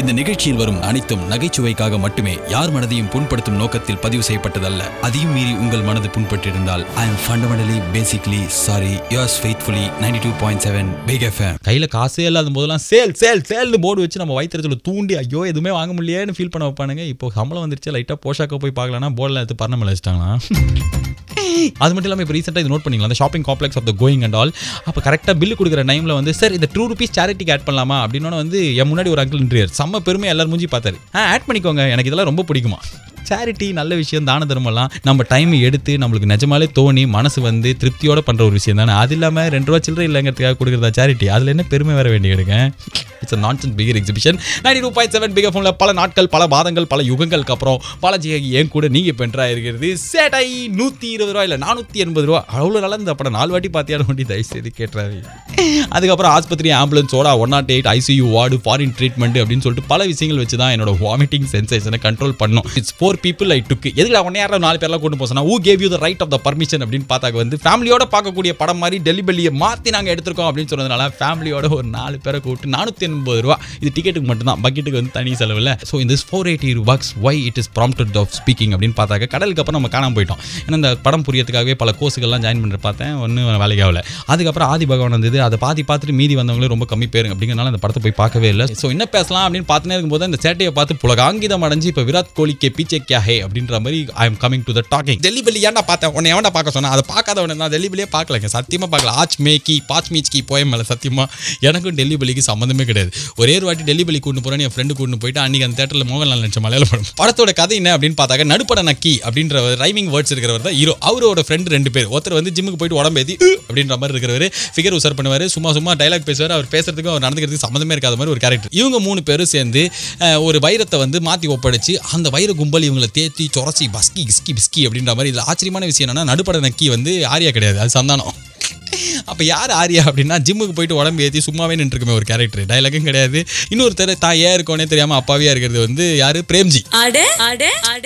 இந்த நிகழ்ச்சியில் வரும் அனைத்தும் நகைச்சுவைக்காக மட்டுமே யார் மனதையும் புண்படுத்தும் நோக்கத்தில் பதிவு செய்யப்பட்டதல்ல. அதையும் மீறி உங்கள் மனது புண்பட்டிருந்தால் I am fundamentally basically sorry yours faithfully ninety two point seven Big FM கையில் காசே இல்லாத போதெல்லாம் சேல் சேல் சேல்னு போர்டு வச்சு நம்ம வயிற்றுல தூண்டி ஐயோ எதுவுமே வாங்க முடியலையேன்னு ஃபீல் பண்ண வைப்பானுங்க. இப்போ சம்பளம் வந்துருச்சு லைட்டாக போஷாக்க போய் பார்க்கலாம்னா போர்டில் எடுத்து பர்ணமில் வச்சுட்டாங்களா அது மட்டும் இல்லாமல் இப்போ ரீசெண்டாக இது நோட் பண்ணிக்கலாம் அந்த shopping complex off the going and all அப்போ கரெக்டாக பில்லு கொடுக்குற டைமில் வந்து சார் இந்த டூ ருபீஸ் சேரிட்டிக்கு ஆட் பண்ணலாமா? அப்படின்னு வந்து என் முன்னாடி ஒரு அங்கிள் நின்றார் செம்ம பெருமை எல்லாரும் மூஞ்சி பார்த்தாரு. ஆ ஆட் பண்ணிக்கோங்க. எனக்கு இதெல்லாம் ரொம்ப பிடிக்குமா? சேரிட்டி நல்ல விஷயம் தான தர்மம்லாம் நம்ம டைம் எடுத்து நம்மளுக்கு நிஜமாலே தோணி மனசு வந்து திருப்தியோட பண்ணுற ஒரு விஷயம் தானே. அது இல்லாமல் ரெண்டு ரூபா சில்லறை இல்லைங்கிறதுக்காக கொடுக்குறதா சேரிட்டி அதில் என்ன பெருமை வர வேண்டியதுங்க it's non nonsense figure exhibition ninety two point seven figure ஃபோனில் பல நாட்கள் பல மாதங்கள் பல யுகங்களுக்கு அப்புறம் பல ஜிகி என் கூட நீங்கள் பென்ட்ராக இருக்கிறது சேட்டை நூற்றி இருபது ரூபா இல்லை நானூற்றி எண்பது ரூபா. அவ்வளோ நல்லா இந்த படம் நாலு வாட்டி பார்த்தியான வண்டி தயவு செய்து கேட்டுறாரு அதுக்கப்புறம் ஆஸ்பத்திரி ஆம்புலன்ஸோட one naught eight ICU ward foreign treatment அப்படின்னு சொல்லிட்டு பல விஷயங்கள் வச்சு தான் என்னோட வாமிட்டிங் சென்சேஷனை கண்ட்ரோல் பண்ணும். இட்ஸ் ஃபோர் பீப்புள் ஐ டுக்கு எதுக்கு ஒன்னே யாரும் நாலு பேர்லாம் கொண்டு போசனா who gave you the right of the permission அப்படின்னு பார்த்தாக்க வந்து ஃபேமிலியோட பார்க்கக்கூடிய படம் மாதிரி டெலிபெல்லியை மாற்றி நாங்கள் எடுத்திருக்கோம் அப்படின்னு சொன்னதுனால ஃபேமிலியோட ஒரு நாலு பேரை கூப்பிட்டு நானூற்றி எண்பது ரூபா. இது டிக்கெட்டுக்கு மட்டும்தான். பக்கெட்டுக்கு வந்து தனி செலவில். ஸோ இந்த four eighty rupees why it is prompted of speaking அப்படின்னு பார்த்தாக்க கடலுக்கு அப்புறம் நம்ம காணாமல் போயிட்டோம். ஏன்னா இந்த படம் புரியறதுக்காகவே பல கோர்ஸுகள்லாம் ஜாயின் பண்ணுற பார்த்தேன். ஒன்றும் வேலைக்கு ஆகல. அதுக்கப்புறம் ஆதி பகவான் வந்தது. அதை பாதி பார்த்துட்டு மீதி வந்தவங்களே ரொம்ப கம்மி பேருங்க. அப்படிங்கிறனால அந்த படத்தை போய் பார்க்கவே இல்லை. ஸோ என்ன பேசலாம் அப்படின்னு பார்த்துனே இருக்கும்போது அந்த சேட்டையை பார்த்து புலகாங்கிதம் அடைஞ்சு இப்போ விராட் கோலிக்கு பீச்சே கியா ஹே அப்படின்ற மாதிரி I am coming to the talking Delhi பள்ளி ஏன்டா பார்த்தேன்? உன்னை எவன்டா பார்க்க சொன்னா அதை பார்க்காதவன நான் டெல்லி பெல்லியே பார்க்கலங்க. சத்தியமாக பார்க்கல. ஆச் மேக்கி பாச் மீச்கி போயம் மேலே சத்தியமாக எனக்கும் டெல்லி பள்ளிக்கு சம்மந்தமே கிடையாது. ஒரே ஒரு வாட்டி டெல்லி பள்ளி கூட்டு போகிறேன் என் ஃப்ரெண்டு கூட்டு போயிட்டு அன்றைக்கி அந்த தேட்டரில் மோகன்லால் நினச்ச மலையாள படம். படத்தோட கதை என்ன அப்படின்னு பார்த்தாக்க நடுப்பட நக்கி அப்படின்ற ரைமிங் வேர்ட்ஸ் இருக்கிறவர் தான் ஹீரோ அவரோட ஃப்ரெண்டு ரெண்டு பேர். ஒருத்தர் வந்து ஜிம்முக்கு போயிட்டு உடம்பு ஏற்றி அப்படின்ற மாதிரி இருக்கிறவர். ஃபிகர் உசர் பண்ணுவார். சும்மா சும்மா டைலாக் பேசுவார். அவர் பேசுறதுக்கும் அவர் நடந்துக்கிறதுக்கு சம்மந்தமே இருக்காத மாதிரி ஒரு கேரக்டர் இவங்க மூணு பேரும் சேர்ந்து ஒரு வைரத்தை வந்து மாற்றி ஒப்படைச்சு அந்த வைர கும்பல் இவங்களை தேத்தி சொரச்சி பஸ்கி கிஸ்கி பிஸ்கி அப்படின்ற மாதிரி. இதில் ஆச்சரியமான விஷயம் என்னன்னா நடுப்பட நக்கி வந்து ஆரியா கிடையாது. அது சந்தானம். அப்போ யார் ஆரியா அப்படின்னா ஜிம்முக்கு போயிட்டு உடம்பு ஏற்றி சும்மாவே நின்றுருக்குமே ஒரு கேரக்டர் டைலாகும் கிடையாது. இன்னொருத்தர் தான் ஏன் இருக்கோனே தெரியாமல் அப்பாவியாக இருக்கிறது வந்து யார்? பிரேம்ஜி.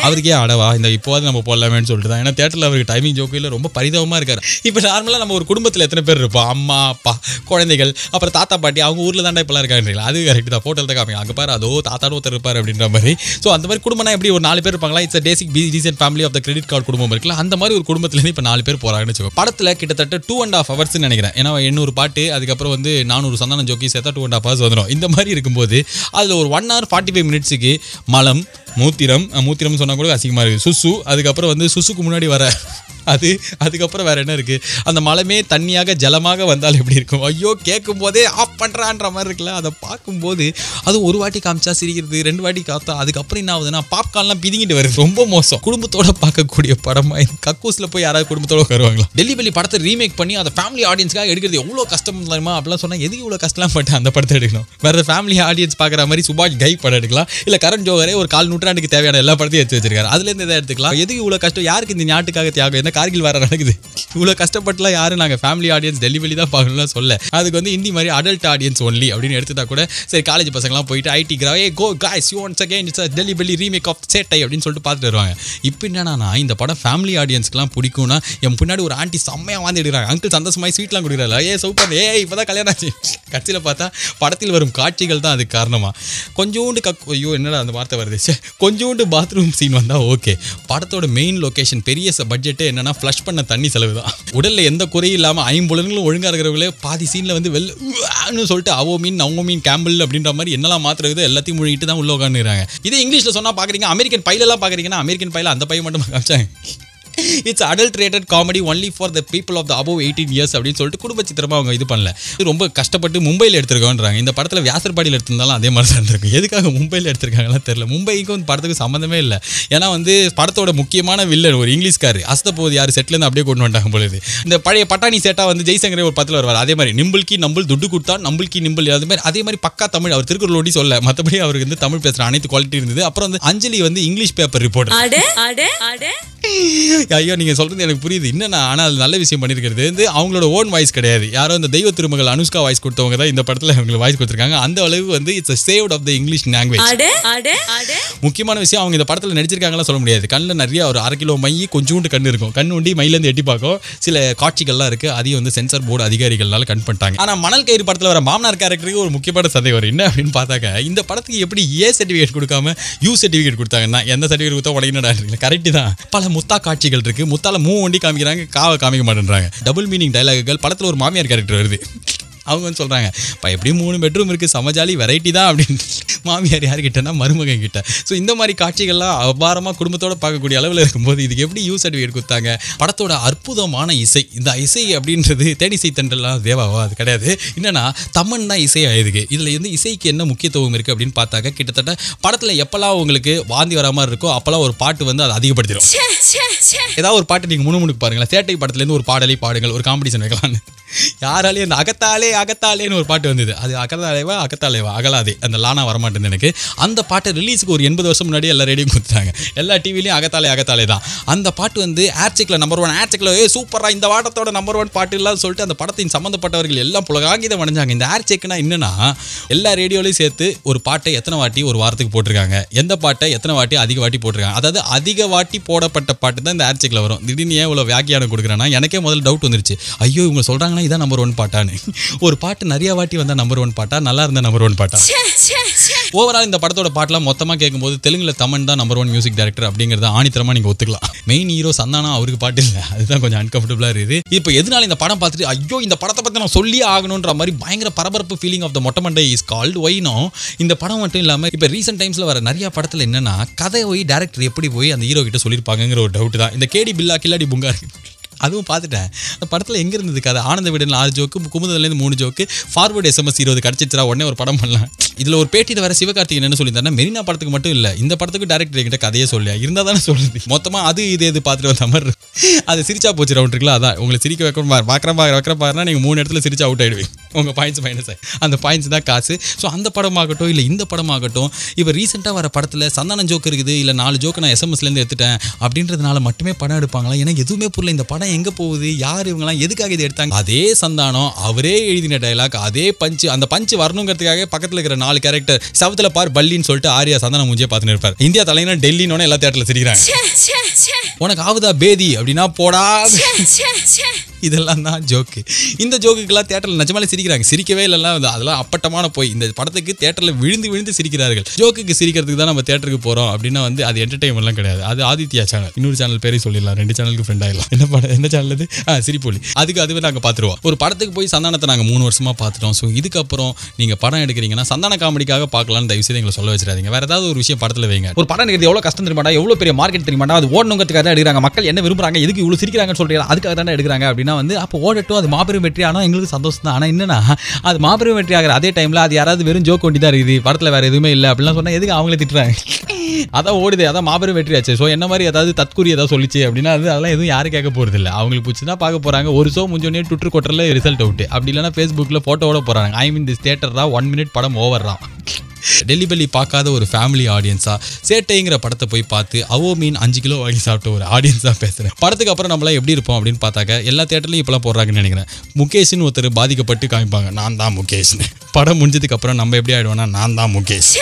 அவருக்கே அடவா? இந்த இப்போது நம்ம போடலாமேன்னு சொல்லிட்டு தான். ஏன்னா தேட்டரில் அவருக்கு டைமிங் ஜோக்கு இல்லை ரொம்ப பரிதாபமாக இருக்காரு. இப்போ நார்மலாக நம்ம ஒரு குடும்பத்தில் எத்தனை பேர் இருப்போம்? அம்மா அப்பா குழந்தைகள் அப்புறம் தாத்தா பாட்டி அவங்க ஊரில் தாண்டா இப்போலாம் இருக்காங்க அது கரெக்ட் தான். ஃபோட்டோவில் தான் காமிங்க. அங்கே பாரு அதோ தாத்தாடும் ஒருத்தர் இருப்பார் அப்படின்ற மாதிரி. ஸோ அந்த மாதிரி குடும்பம்னா எப்படி ஒரு நாலு பேர் இருப்பாங்களா? It's basic B recent family of the credit card குடும்பம் இருக்குல்ல. அந்த மாதிரி ஒரு குடும்பத்துலேருந்து இப்போ நாலு பேர் போகிறாங்கன்னு வச்சுக்கோ. படத்தில் கிட்டத்தட்ட டூ அண்ட் ஆஃப் ஹவர்ஸ்னு நினைக்கிறேன். ஏன்னா எண்ணூறு பாட்டு அதுக்கப்புறம் வந்து நானூறு சந்தானம் ஜோக்கி சேர்த்தா டூ அண்ட் ஹாஃப் ஹவர்ஸ் வந்துடும் இந்த மாதிரி இருக்கும்போது அதில் ஒரு ஒன் ஹவர் ஃபார்ட்டி ஃபைவ் மினிட்ஸுக்கு மலம் மூத்திரம் மூத்திரம் சொன்னால் கூட அசிங்கமாக இருக்குது சுசு அதுக்கப்புறம் வந்து சுசுக்கு முன்னாடி வர அது அதுக்கப்புறம் வேற என்ன இருக்கு? அந்த மலமே தண்ணியாக ஜலமாக வந்தால் எப்படி இருக்கும்? ஐயோ கேட்கும் போதே ஆஃப் பண்ணுறான்ற மாதிரி இருக்குல்ல? அதை பார்க்கும்போது அது ஒரு வாட்டி காமிச்சா சிரிக்கிறது ரெண்டு வாட்டி காத்தா அதுக்கப்புறம் என்ன ஆகுதுன்னா பாப்கார்ன்லாம் பிதிங்கிட்டு வருது. ரொம்ப மோசம். குடும்பத்தோட பார்க்கக்கூடிய படமா இது. கக்கூஸ்ல போய் யாராவது குடும்பத்தோட வருவாங்களா டெல்லி பள்ளி படத்தை ரீமேக் பண்ணி அதை ஃபேமிலி ஆடியன்ஸ்க்காக எடுக்கிறது எவ்வளோ கஷ்டம் தெரியுமா? அப்படிலாம் சொன்னால் எதுக்கு இவ்வளோ கஷ்டம்லாம் பட்டு அந்த படத்தை எடுக்கணும்? வேற ஃபேமிலி ஆடியன்ஸ் பார்க்குற மாதிரி சுபாஷ் கை படம் எடுக்கலாம். இல்ல கரண் ஜோகரே ஒரு கால் நூற்றாண்டுக்கு தேவையான எல்லா படத்தையும் எடுத்து வச்சிருக்காரு. அதுல இருந்து எடுத்துக்கலாம். எதுக்கு இவ்வளோ கஷ்டம்? யாருக்கு இந்த நாட்டுக்காக தியாகம்? என்ன கார்கில் வேற நடக்குது. இவ்வளோ கஷ்டப்பட்டுலாம் யாரும் நாங்கள் ஃபேமிலி ஆடியன்ஸ் டெல்லி வெளி தான் பார்க்கணும்னு சொல்ல அதுக்கு வந்து இந்தி மாதிரி அடல்ட் ஆடியன்ஸ் ஒன்லி அப்படின்னு எடுத்துட்டா கூட சரி காலேஜ் பசங்கலாம் போயிட்டு ஐடி கிரா hey go guys you once again it's Delhi Belly remake of Settai அப்படின்னு சொல்லிட்டு பார்த்துட்டு வருவாங்க. இப்போ என்னன்னா இந்த படம் ஃபேமிலி ஆடியன்ஸ்க்குலாம் பிடிக்கும்னா என் பின்னாடி ஒரு ஆண்டி செம்மையாக வாந்து எடுக்கிறாங்க. அங்கிள் சந்தோஷமாய் ஸ்வீட்லாம் கொடுக்குறாரு. ஏ சூப்பர் ஏ இப்போதான் கல்யாணம் ஆச்சு. கட்சியில் பார்த்தா படத்தில் வரும் காட்சிகள் தான் அதுக்கு காரணமாக கொஞ்சோண்டு கக் ஐயோ என்னடா அந்த வார்த்தை வருது? ச்சே, கொஞ்சோண்டு பாத்ரூம் சீன் வந்தால் ஓகே படத்தோட மெயின் லொகேஷன் பெரிய பட்ஜெட்டே என்னன்னா ஃப்ளஷ் பண்ண தண்ணி செலவு தான் உடலில் எந்த குறையும் இல்லாமல் ஐம்புலன்களும் ஒழுங்காக இருக்கிறவங்களே பாதி சீனில் வந்து வெள்ளு சொல்லிட்டு அவோ மீன் அவங்க மீன் கேம்பிள் அப்படின்ற மாதிரி என்னெல்லாம் மாத்திரகுதோ எல்லாத்தையும் முழுகிட்டு தான் உள்ள உட்காந்துருக்காங்க இதே இங்கிலீஷில் சொன்னால் பார்க்குறீங்க அமெரிக்கன் பைலெல்லாம் பார்க்குறீங்கன்னா அமெரிக்கன் பையில அந்த பையன் மட்டும் காமிச்சாங்க. It's adulterated comedy only for the people of the above eighteen years அப்படின்னு சொல்லிட்டு குடும்ப சித்திரமா அவங்க இது பண்ணல. ரொம்ப கஷ்டப்பட்டு மும்பையில் எடுத்திருக்கோன்றாங்க. இந்த படத்தில் வியாசர்பாடியில் எடுத்திருந்தாலும் அதே மாதிரி தான் இருந்திருக்கும் எதுக்காக மும்பையில் எடுத்திருக்காங்களா தெரியல. மும்பைக்கும் படத்துக்கு சம்மந்தமே இல்லை. ஏன்னா வந்து படத்தோட முக்கியமான வில்லன் ஒரு இங்கிலீஷ்காரு. அஸ்த போது யார் செட்லேருந்து அப்படியே கொண்டு வந்துட்டாங்க பொழுது இந்த பழைய பட்டாணி சேட்டா வந்து ஜெய்சங்கரே ஒரு படத்தில் வருவார். அதே மாதிரி நிம்பிள்கி நம்பிள் துட்டு கொடுத்தா நம்பிள்கி நிம்பிள் அது மாதிரி அதே மாதிரி பக்கா தமிழ் அவர் திருக்குறள் ஓடி சொல்ல. மற்றபடி அவருக்கு வந்து தமிழ் பேசுகிற அனைத்து குவாலிட்டி இருந்தது. அப்புறம் வந்து அஞ்சலி வந்து இங்கிலீஷ் பேப்பர் ரிப்போர்ட் ஐயோ நீங்கள் சொல்கிறது எனக்கு புரியுது. என்னன்னா ஆனால் அது நல்ல விஷயம் பண்ணியிருக்கிறது. வந்து அவங்களோட ஓன் வாய்ஸ் கிடையாது. யாரோ இந்த தெய்வ திருமகள் அனுஷ்கா வாய்ஸ் கொடுத்தவங்க தான் இந்த படத்தில் அவங்களுக்கு வாய்ஸ் கொடுத்துருக்காங்க. அந்த அளவுக்கு வந்து it's saved of the English language முக்கியமான விஷயம் அவங்க இந்த படத்தில் நடிச்சிருக்காங்களா சொல்ல முடியாது. கண்ணில் நிறைய ஒரு அரை கிலோ மை கொஞ்சூண்டு கண் இருக்கும். கண் உண்டி மையிலேருந்து எட்டி பார்க்கும். சில காட்சிகள்லாம் இருக்கு. அதையும் வந்து சென்சார் போர்டு அதிகாரிகளால் கண் பண்ணிட்டாங்க. ஆனால் மணல் கயிறு படத்தில் வர மாமனார் கேரக்டருக்கு ஒரு முக்கியமான சந்தேகம் வரும். என்ன அப்படின்னு பார்த்தாக்க இந்த படத்துக்கு எப்படி ஏ சர்டிஃபிகேட் கொடுக்காம யூ சர்டிஃபிகேட் கொடுத்தாங்கன்னா எந்த சர்டிஃபிகேட் கொடுத்தா உடனே கரெக்ட் தான். பல முத்தா காட்சிகள் இருக்கு. முத்தால மூ வண்டி காமிக்கிறாங்க காவை காமிக்க மாட்டேன்றாங்க. டபுள் மீனிங் டைலாகுகள் படத்தில் ஒரு மாமியார் கேரக்டர் வருது. அவங்க சொல்கிறாங்க இப்போ எப்படியும் மூணு பெட்ரூம் இருக்குது சமஜாலி வெரைட்டி தான் அப்படின்னு மாமியார் யார்கிட்டனா மருமகன் கிட்ட. ஸோ இந்த மாதிரி காட்சிகள்லாம் அபாரமாக குடும்பத்தோட பார்க்கக்கூடிய அளவில் இருக்கும்போது இதுக்கு எப்படி யூ சர்டிஃபிகேட் கொடுத்தாங்க? படத்தோட அற்புதமான இசை. இந்த இசை அப்படின்றது தேனிசை தண்டெல்லாம் தேவாவா? அது கிடையாது. என்னன்னா தமன் தான் இசை ஆயுதுக்கு. இதில் வந்து இசைக்கு என்ன முக்கியத்துவம் இருக்குது அப்படின்னு பார்த்தாக்க கிட்டத்தட்ட படத்தில் எப்போல்லாம் உங்களுக்கு வாந்தி வர மாதிரி இருக்கோ அப்போல்லாம் ஒரு பாட்டு வந்து அதை அதிகப்படுத்திடும். ஏதாவது ஒரு பாட்டு நீங்கள் முணுமுணுக்கு பாருங்களேன். சேட்டை படத்துலேருந்து ஒரு பாடலை பாடுங்கள். ஒரு காம்படிஷன் வைக்கலாம்னு. யாராலையும் அந்த அகத்தாலே அகத்தாலேன்னு ஒரு பாட்டு வந்தது. அது அகத்தாலேவா அகத்தாலேவா? அகலாதே. அந்த லானா வரமாட்டேங்குது எனக்கு. அந்த பாட்டை ரிலீஸுக்கு ஒரு எண்பது வருஷம் முன்னாடி எல்லா ரேடியும் கொடுத்துட்டாங்க. எல்லா டிவிலையும் அகத்தாலே அகத்தாலே தான். அந்த பாட்டு வந்து ஆர்ச்சிக்கில் நம்பர் ஒன் ஆர்ச்சிக்கில் ஏ சூப்பராக இந்த வாட்டத்தோட நம்பர் ஒன் பாட்டு எல்லாம் சொல்லிட்டு அந்த படத்தின் சம்மந்தப்பட்டவர்கள் எல்லாம் புலகாங்கிதம் அடைஞ்சாங்க இந்த ஏர்செக்னா என்னன்னா எல்லா ரேடியோலையும் சேர்த்து ஒரு பாட்டை எத்தனை வாட்டி ஒரு வாரத்துக்கு போட்டிருக்காங்க. எந்த பாட்டை எத்தனை வாட்டி அதிக வாட்டி போட்டிருக்காங்க. அதாவது அதிக வாட்டி போடப்பட்ட பாட்டு தான் இந்த ஆர்ச்சிக்கில் வரும். திடீர்னு ஏன் இவ்வளோ வியாக்கியானம் கொடுக்குறேன்னா எனக்கே முதல்ல டவுட் வந்துருச்சு. ஐயோ இவங்க சொல்கிறாங்கன்னா இதான் நம்பர் ஒன் பாட்டான்னு ஒரு பாட்டு நிறைய வாட்டி வந்தால் நம்பர் ஒன் பாட்டா? நல்லா இருந்தால் நம்பர் ஒன் பாட்டா? ஓவரால் இந்த படத்தோட பாட்டெல்லாம் மொத்தமாக கேட்கும்போது தெலுங்குல தமன் தான் நம்பர் ஒன் மியூசிக் டைரக்டர் அப்படிங்கிறத ஆணித்தரமாக நீங்கள் ஒத்துக்கலாம். மெயின் ஹீரோ சந்தானா அவருக்கு பாட்டு இல்லை. அதுதான் கொஞ்சம் அன்கம்ஃபர்டபுளாக இருக்குது. இப்போ எதனால இந்த படம் பார்த்துட்டு ஐயோ இந்த படத்தை பற்றி நான் சொல்லியே ஆகணுன்ற மாதிரி பயங்கர பரபரப்பு ஃபீலிங் ஆஃப் த மொட்டமண்டை இஸ் கால்டு ஒய்னோ இந்த படம் மட்டும் இல்லாமல் இப்போ ரீசெண்ட் டைம்ஸில் வர நிறைய படத்தில் என்னன்னா கதை போய் டேரக்டர் எப்படி போய் அந்த ஹீரோ கிட்ட சொல்லியிருப்பாங்கங்கிற ஒரு டவுட் தான். இந்த கேடி பில்லா கில்லாடி புங்கா அதுவும் பார்த்துட்டேன். அந்த படத்தில் எங்கே இருந்தது கதை? ஆனந்த விடன் ஆறு ஜோக்கு குமுதலேருந்து மூணு ஜோக்கு ஃபார்வர்டு எஸ்எம்எஸ் இருபது கிடச்சிச்சுரா உடனே ஒரு படம் பண்ணலாம். இதில் ஒரு பேட்டியில் வர சிவகார்த்திகேயன் என்ன சொல்லியிருந்தாருன்னா மெரினா படத்துக்கு மட்டும் இல்லை இந்த படத்துக்கு டேரக்டர் என்கிட்ட கதையே சொல்லியா இருந்தால் தானே சொல்லுது மொத்தமாக அது இது இது பார்த்துட்டு வந்த மாதிரி அது சிரிச்சா போச்சு ரவுண்ட் இருக்குல்ல அதான். உங்களை சிரிக்க வைக்க பார்க்குற பார்க்குற வைக்கிற பாருன்னா நீங்கள் மூணு இடத்துல சிரிச்சா அவுட் ஆகிடுவீங்க உங்கள் பாயிண்ட்ஸ் மைனஸ் அந்த பாயிண்ட்ஸ் தான் காசு. ஸோ அந்த படமாகட்டும் இல்லை இந்த படமாகட்டும் இப்போ ரீசெண்டாக வர படத்தில் சந்தானம் ஜோக்கு இருக்குது இல்லை நாலு ஜோக்கு நான் எஸ்எம்எஸ்லேருந்து எடுத்துட்டேன் அப்படின்றதுனால மட்டுமே படம் எடுப்பாங்களா? எனக்கு எதுவுமே புரியல. இந்த படம் எங்கே போகுது? யார் இவங்கலாம் எதுக்காக இது எடுத்தாங்க? அதே சந்தானம் அவரே எழுதின டைலாக் அதே பஞ்சு அந்த பஞ்சு வரணுங்கிறதுக்காக பக்கத்தில் இருக்கிற நாலு கேரக்டர் சவுத்துல பார் பல்லின்னு சொல்லிட்டு ஆர்யா சந்தானம் மூஞ்சியே பார்த்துன்னு இருப்பார். இந்தியா தலைனா டெல்லின்னு எல்லா தேட்டரில் சிரிக்கிறாங்க. உனக்கு ஆகுதா பேதி? அப்படின்னா போடா. இதெல்லாம் தான் ஜோக்கு இந்த ஜோக்குக்கெல்லாம் தேட்டரில் நிஜமாலே சிரிக்கிறாங்க. சிரிக்கவே இல்லைலாம் அதெல்லாம் அப்பட்டமான போய் இந்த படத்துக்கு தேட்டரில் விழுந்து விழுந்து சிரிக்கிறார்கள். ஜோக்குக்கு சிரிக்கிறதுக்கு தான் நம்ம தேட்டருக்கு போகிறோம் அப்படின்னா வந்து அது என்டர்டைன்மெண்ட்லாம் கிடையாது. அது ஆதித்யா சேனல் இன்னொரு சேனல் பேரையும் சொல்லிடலாம். ரெண்டு சேனலுக்கு ஃப்ரெண்ட் ஆயிடலாம். என்ன படம்? என்ன சேனல் அது ஆ சிரிப்பொலி. அதுக்கு அதுவே நாங்கள் பார்த்துருவோம் ஒரு படத்துக்கு போய் சந்தானத்தை நாங்கள் மூணு வருஷமாக பார்த்துட்டோம் ஸோ இதுக்கப்புறம் நீங்கள் படம் எடுக்கிறீங்கன்னா சந்தான காமெடிக்காக பார்க்கலாம்னு தயவு செய்து எங்களை சொல்ல வச்சிடாதீங்க. வேறு ஏதாவது ஒரு விஷயம் படத்தில் வைங்க. ஒரு படம் எடுக்கிறது எவ்வளோ கஷ்டம் தெரியுமாடா? எவ்வளோ பெரிய மார்க்கெட் தெரியுமாடா? அது ஓடணுங்கிறதுக்காக தான் எடுக்கிறாங்க. மக்கள் என்ன விரும்புறாங்க? எதுக்கு இவ்வளோ சிரிக்கிறாங்கன்னு சொல்கிறீங்க அதுக்காக தானே எடுக்கிறாங்க. அப்படின்னா வந்து அப்போ ஓடட்டும். அது மாபெரும் வெற்றி. ஆனால் எங்களுக்கு சந்தோஷம் தான். ஆனால் என்னன்னா அது மாபெரும் வெற்றி ஆகிற அதே டைமில் அது யாராவது வெறும் ஜோக் ஒண்டி தான் இருக்குது. படத்தில் வேற எதுவுமே இல்லை. அப்படிலாம் சொன்னால் எதுக்கு அவங்களே திட்டுறாங்க? அதான் ஓடுது அதான் மாபெரும் வெற்றி ஆச்சு ஸோ என்ன மாதிரி ஏதாவது தற்கூரி ஏதாவது சொல்லிச்சு அப்படின்னா அது அதெல்லாம் எதுவும் யாரும் கேட்க போகிறது இல்லை. அவங்களுக்கு பிடிச்சி தான் பார்க்க போகிறாங்க ஒரு ஷோ முடிஞ்சோடனே ட்விட்டர் கொட்டரில் ரிசல்ட் அவுட் அப்படி இல்லைன்னா ஃபேஸ்புக்கில் ஃபோட்டோவோட போகிறாங்க ஐ மீன் திஸ் தேட்டர் தான். ஒன் மினிட் படம் ஓவர்றான் தான் டெல்லி பள்ளி பார்க்காத ஒரு ஃபேமிலி ஆடியன்ஸா சேட்டைங்கிற படத்தை போய் பார்த்து அவோ மீன் அஞ்சு கிலோ வாங்கி சாப்பிட்ட ஒரு ஆடியன்ஸாக பேசுகிறேன் படத்துக்கு அப்புறம் நம்மளாம் எப்படி இருப்போம் அப்படின்னு பார்த்தாக்க எல்லா தேட்டர்லையும் இப்போலாம் போடுறாங்கன்னு நினைக்கிறேன். முகேஷ்னு ஒருத்தர் பாதிக்கப்பட்டு காமிப்பாங்க நான் தான் முகேஷ்னு. படம் முடிஞ்சதுக்கு அப்புறம் நம்ம எப்படி ஆயிடுவோம்னா நான் தான் முகேஷ்.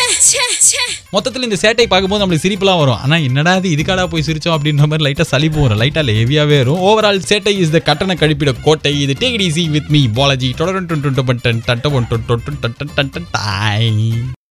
மொத்தத்தில் இந்த சேட்டை பார்க்கும்போது நம்மளுக்கு சிரிப்புலாம் வரும். ஆனால் என்னடா இது? இதுக்காடா போய் சிரிச்சோம்? அப்படின்ற மாதிரி லைட்டாக சலிப்பு வரும் லைட்டாக ஹெவியாகவே வரும். ஓவரால் சேட்டை இஸ் த கட்டண கழிப்பிட கோட்டை. இது take it easy with me Balaji ton டன் டன் டன் டன் டன் டன் டன் டன் டன் டன்